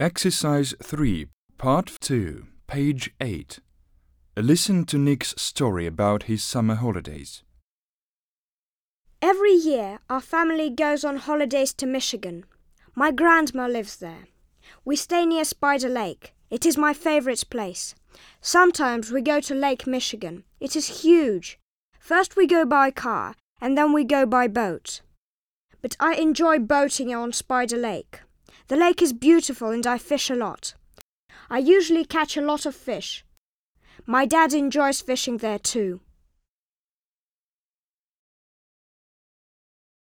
Exercise 3, Part 2, page 8. Listen to Nick's story about his summer holidays. Every year, our family goes on holidays to Michigan. My grandma lives there. We stay near Spider Lake. It is my favorite place. Sometimes we go to Lake Michigan. It is huge. First we go by car, and then we go by boat. But I enjoy boating on Spider Lake. The lake is beautiful and I fish a lot. I usually catch a lot of fish. My dad enjoys fishing there too.